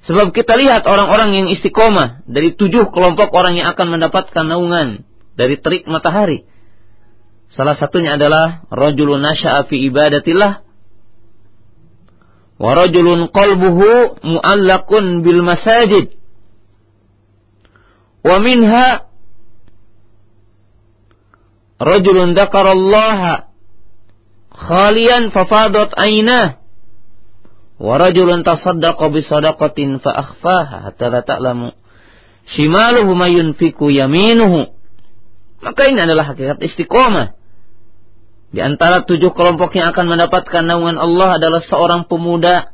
Sebab kita lihat orang-orang yang istiqomah dari tujuh kelompok orang yang akan mendapatkan naungan dari terik matahari. Salah satunya adalah rajulun nasya'a fi ibadatillah wa rajulun qalbuhu mu'allakun bil masajid Wa minha rajulun khalian fafadat aynah wa rajulun tasaddaqa bi sadaqatin fa akhfaha hatta la ta'lamu. Shimaluhu ma yunfiku yaminuhu. Maka ini adalah hakikat istiqomah. Di antara tujuh kelompok yang akan mendapatkan naungan Allah adalah seorang pemuda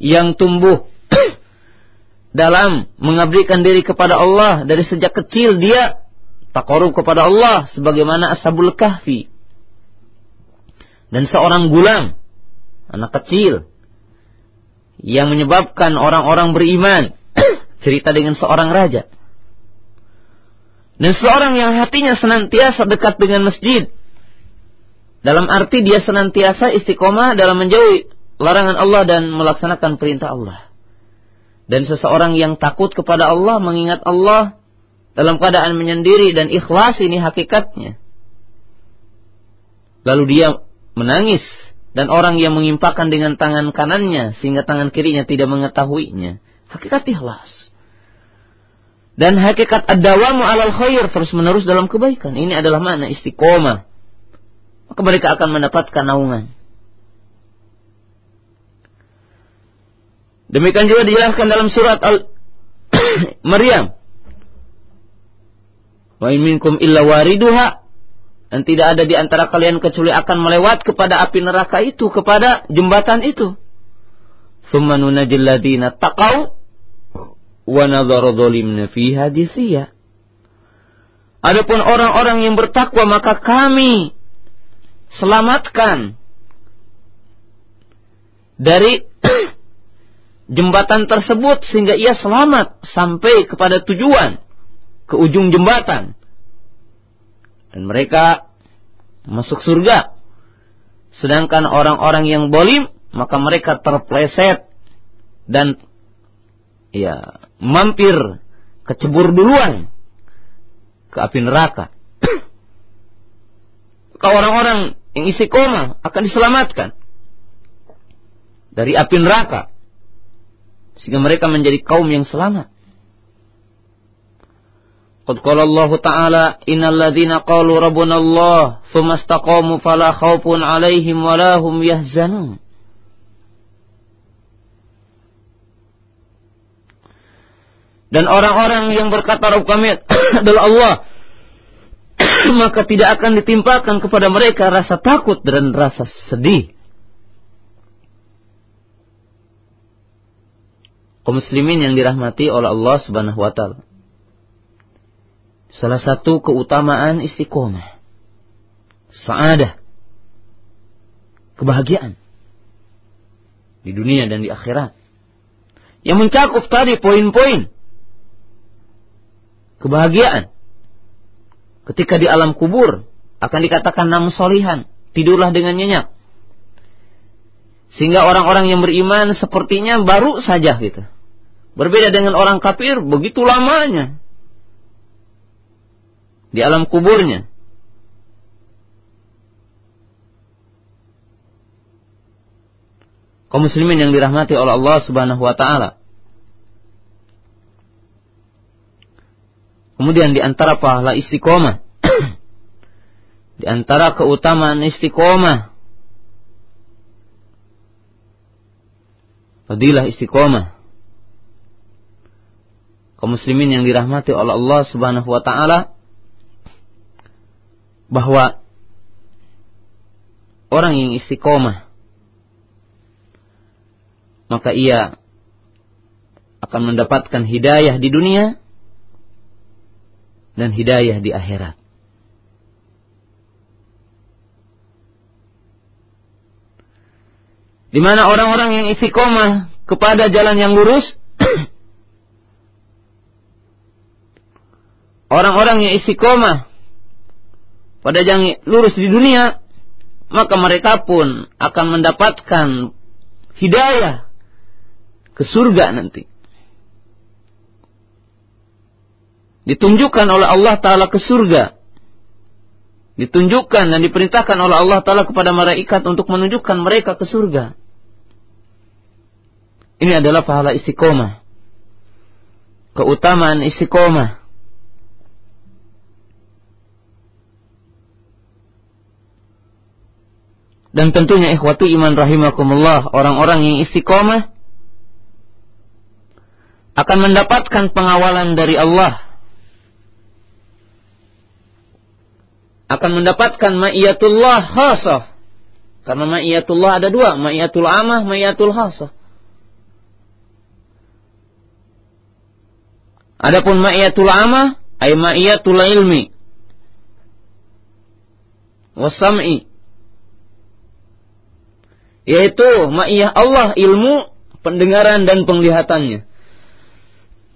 yang tumbuh dalam mengabdikan diri kepada Allah. Dari sejak kecil dia takarub kepada Allah sebagaimana Ashabul Kahfi. Dan seorang gulam, anak kecil, yang menyebabkan orang-orang beriman cerita dengan seorang raja. Dan seorang yang hatinya senantiasa dekat dengan masjid. Dalam arti dia senantiasa istiqomah dalam menjauhi larangan Allah dan melaksanakan perintah Allah. Dan seseorang yang takut kepada Allah, mengingat Allah dalam keadaan menyendiri dan ikhlas ini hakikatnya. Lalu dia menangis dan orang yang mengimpakan dengan tangan kanannya sehingga tangan kirinya tidak mengetahuinya. Hakikat ikhlas. Dan hakikat ad-dawamu alal khair terus menerus dalam kebaikan. Ini adalah mana istiqomah. Maka mereka akan mendapatkan naungan. Demikian juga dijelaskan dalam surat Al Maryam. Wa in minkum illa wariduha dan tidak ada di antara kalian kecuali akan melewat kepada api neraka itu, kepada jembatan itu. Thumma nunajil ladina wa dhalimna. Adapun orang-orang yang bertakwa maka kami selamatkan dari jembatan tersebut sehingga ia selamat sampai kepada tujuan ke ujung jembatan dan mereka masuk surga sedangkan orang-orang yang bolim maka mereka terpleset dan ya mampir kecebur duluan ke api neraka maka orang-orang yang isi koma akan diselamatkan dari api neraka sehingga mereka menjadi kaum yang selamat. Qad qala Allah Ta'ala innal ladzina qalu rabbuna Allah fala khaufun 'alaihim wa la hum yahzanun. Dan orang-orang yang berkata Rabb kami adalah Allah maka tidak akan ditimpakan kepada mereka rasa takut dan rasa sedih. kaum muslimin yang dirahmati oleh Allah Subhanahu wa taala. Salah satu keutamaan istiqomah. Sa'adah. Kebahagiaan. Di dunia dan di akhirat. Yang mencakup tadi poin-poin. Kebahagiaan. Ketika di alam kubur akan dikatakan nam solihan. Tidurlah dengan nyenyak. Sehingga orang-orang yang beriman sepertinya baru saja gitu. Berbeda dengan orang kafir, begitu lamanya. Di alam kuburnya. kaum muslimin yang dirahmati oleh Allah Subhanahu wa taala. Kemudian di antara pahala istiqomah di antara keutamaan istiqomah Fadilah istiqomah kaum muslimin yang dirahmati oleh Allah Subhanahu wa taala bahwa orang yang istiqomah maka ia akan mendapatkan hidayah di dunia dan hidayah di akhirat. Di mana orang-orang yang istiqomah kepada jalan yang lurus orang-orang yang istiqomah pada yang lurus di dunia, maka mereka pun akan mendapatkan hidayah ke surga nanti. Ditunjukkan oleh Allah Ta'ala ke surga. Ditunjukkan dan diperintahkan oleh Allah Ta'ala kepada malaikat untuk menunjukkan mereka ke surga. Ini adalah pahala istiqomah. Keutamaan istiqomah. Dan tentunya ikhwati iman rahimakumullah, orang-orang yang istiqomah akan mendapatkan pengawalan dari Allah. Akan mendapatkan ma'iyatullah khasah. Karena ma'iyatullah ada dua, ma'iyatul amah, ma'iyatul khasah. Adapun ma'iyatul amah, ay ma'iyatul ilmi, wasam'i yaitu ma'iyah Allah ilmu pendengaran dan penglihatannya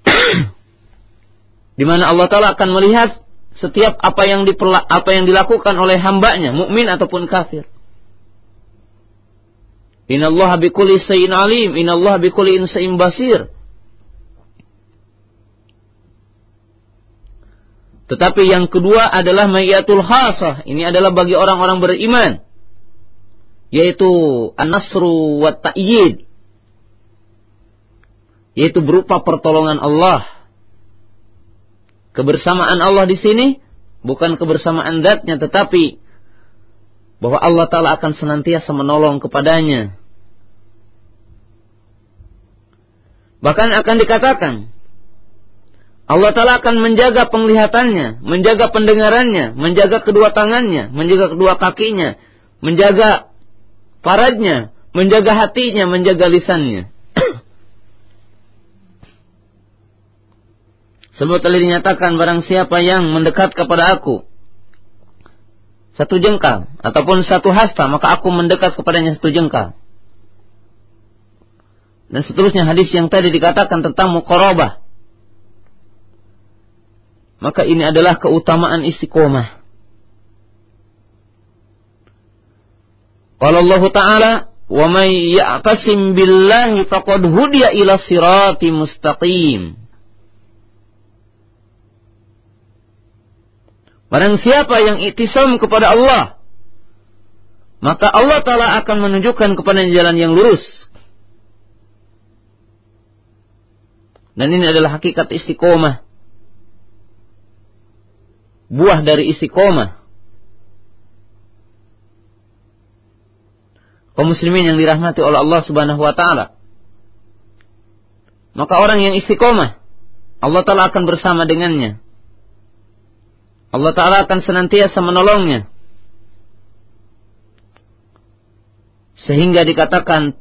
di mana Allah taala akan melihat setiap apa yang diperla, apa yang dilakukan oleh hambanya mukmin ataupun kafir Innallaha bikulli shay'in alim, innallaha bikulli insa'in basir. Tetapi yang kedua adalah mayatul khasah. Ini adalah bagi orang-orang beriman. Yaitu an-nasru wa ta'yid. Yaitu berupa pertolongan Allah. Kebersamaan Allah di sini bukan kebersamaan zatnya tetapi bahwa Allah Ta'ala akan senantiasa menolong kepadanya. Bahkan akan dikatakan, Allah Ta'ala akan menjaga penglihatannya, menjaga pendengarannya, menjaga kedua tangannya, menjaga kedua kakinya, menjaga paradnya, menjaga hatinya, menjaga lisannya. Sebab telah dinyatakan barang siapa yang mendekat kepada aku satu jengkal ataupun satu hasta maka aku mendekat kepadanya satu jengkal. Dan seterusnya hadis yang tadi dikatakan tentang mukorobah. Maka ini adalah keutamaan istiqomah. Kalau Allah Ta'ala, wa may ya'tasim billahi faqad hudiya ila sirati mustaqim. Barang siapa yang itisam kepada Allah, maka Allah Ta'ala akan menunjukkan kepada jalan yang lurus. Dan ini adalah hakikat istiqomah. Buah dari istiqomah. Kaum muslimin yang dirahmati oleh Allah Subhanahu wa taala. Maka orang yang istiqomah, Allah taala akan bersama dengannya. Allah Ta'ala akan senantiasa menolongnya. Sehingga dikatakan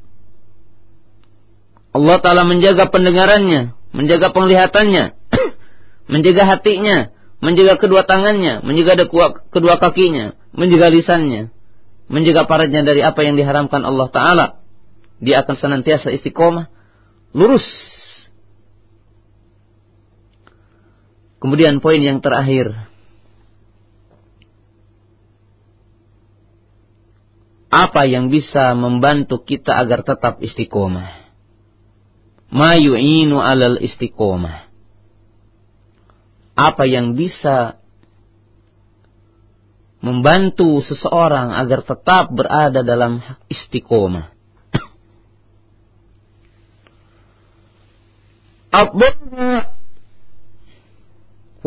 Allah Ta'ala menjaga pendengarannya, menjaga penglihatannya, menjaga hatinya, menjaga kedua tangannya, menjaga kedua kakinya, menjaga lisannya, menjaga paratnya dari apa yang diharamkan Allah Ta'ala. Dia akan senantiasa istiqomah, lurus. Kemudian poin yang terakhir, apa yang bisa membantu kita agar tetap istiqomah. Ma yu'inu alal istiqomah. Apa yang bisa membantu seseorang agar tetap berada dalam istiqomah. Abdullah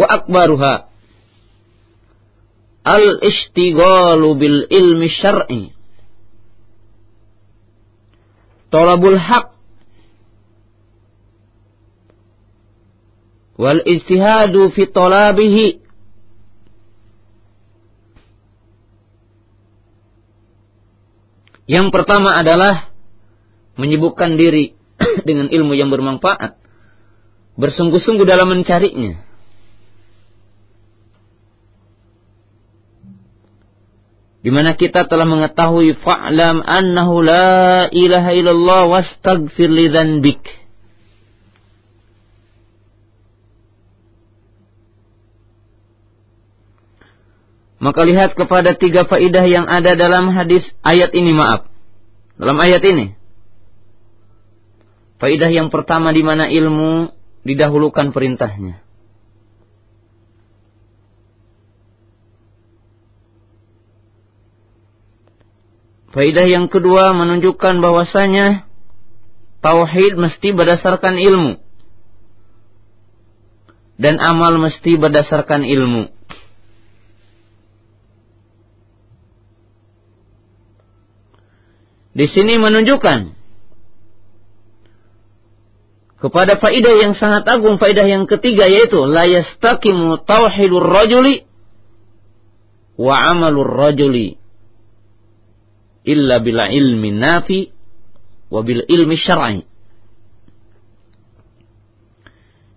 wa akbaruha. Al-ishtighalu bil ilmi syar'i. Tolabul haq. Wal istihadu fi talabihi Yang pertama adalah menyibukkan diri dengan ilmu yang bermanfaat, bersungguh-sungguh dalam mencarinya. di mana kita telah mengetahui fa'lam annahu la ilaha illallah wastaghfir li dzanbik Maka lihat kepada tiga faidah yang ada dalam hadis ayat ini maaf. Dalam ayat ini. Faidah yang pertama di mana ilmu didahulukan perintahnya. Faidah yang kedua menunjukkan bahwasanya tauhid mesti berdasarkan ilmu dan amal mesti berdasarkan ilmu. Di sini menunjukkan kepada faidah yang sangat agung, faidah yang ketiga yaitu la yastaqimu tauhidur rajuli wa amalur rajuli illa bila ilmi nafi wa bil ilmi syar'i.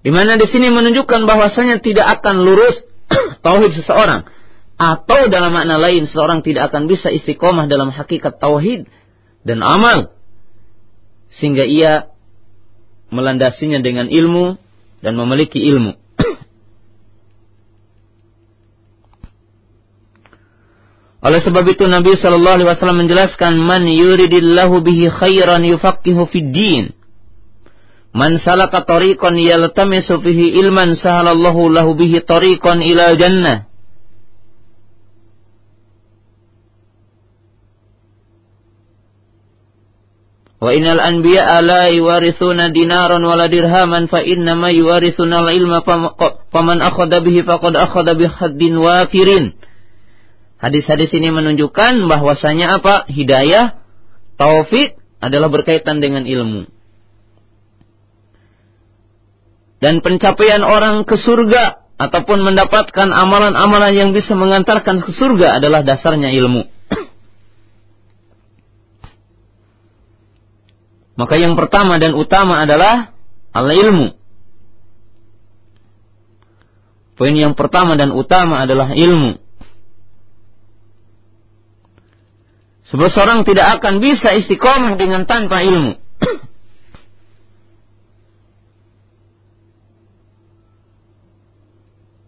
Di mana di sini menunjukkan bahwasanya tidak akan lurus tauhid seseorang atau dalam makna lain seorang tidak akan bisa istiqomah dalam hakikat tauhid dan amal sehingga ia melandasinya dengan ilmu dan memiliki ilmu. Oleh sebab itu Nabi Shallallahu Alaihi Wasallam menjelaskan, "Man yuridillahu bihi khairan yufaqihu fid din." Man salaka tariqan yaltamisu fihi ilman sahalallahu lahu bihi tariqan ila jannah. Wa innal anbiya la yuwarithuna dinaran wala dirhaman fa inna ma yuwarithuna al-ilma faman akhadha bihi faqad akhadha bi haddin wafirin. Hadis-hadis ini menunjukkan bahwasanya apa? Hidayah, taufik adalah berkaitan dengan ilmu. Dan pencapaian orang ke surga ataupun mendapatkan amalan-amalan yang bisa mengantarkan ke surga adalah dasarnya ilmu. Maka yang pertama dan utama adalah al-ilmu. Poin yang pertama dan utama adalah ilmu. Sebab seorang tidak akan bisa istiqomah dengan tanpa ilmu.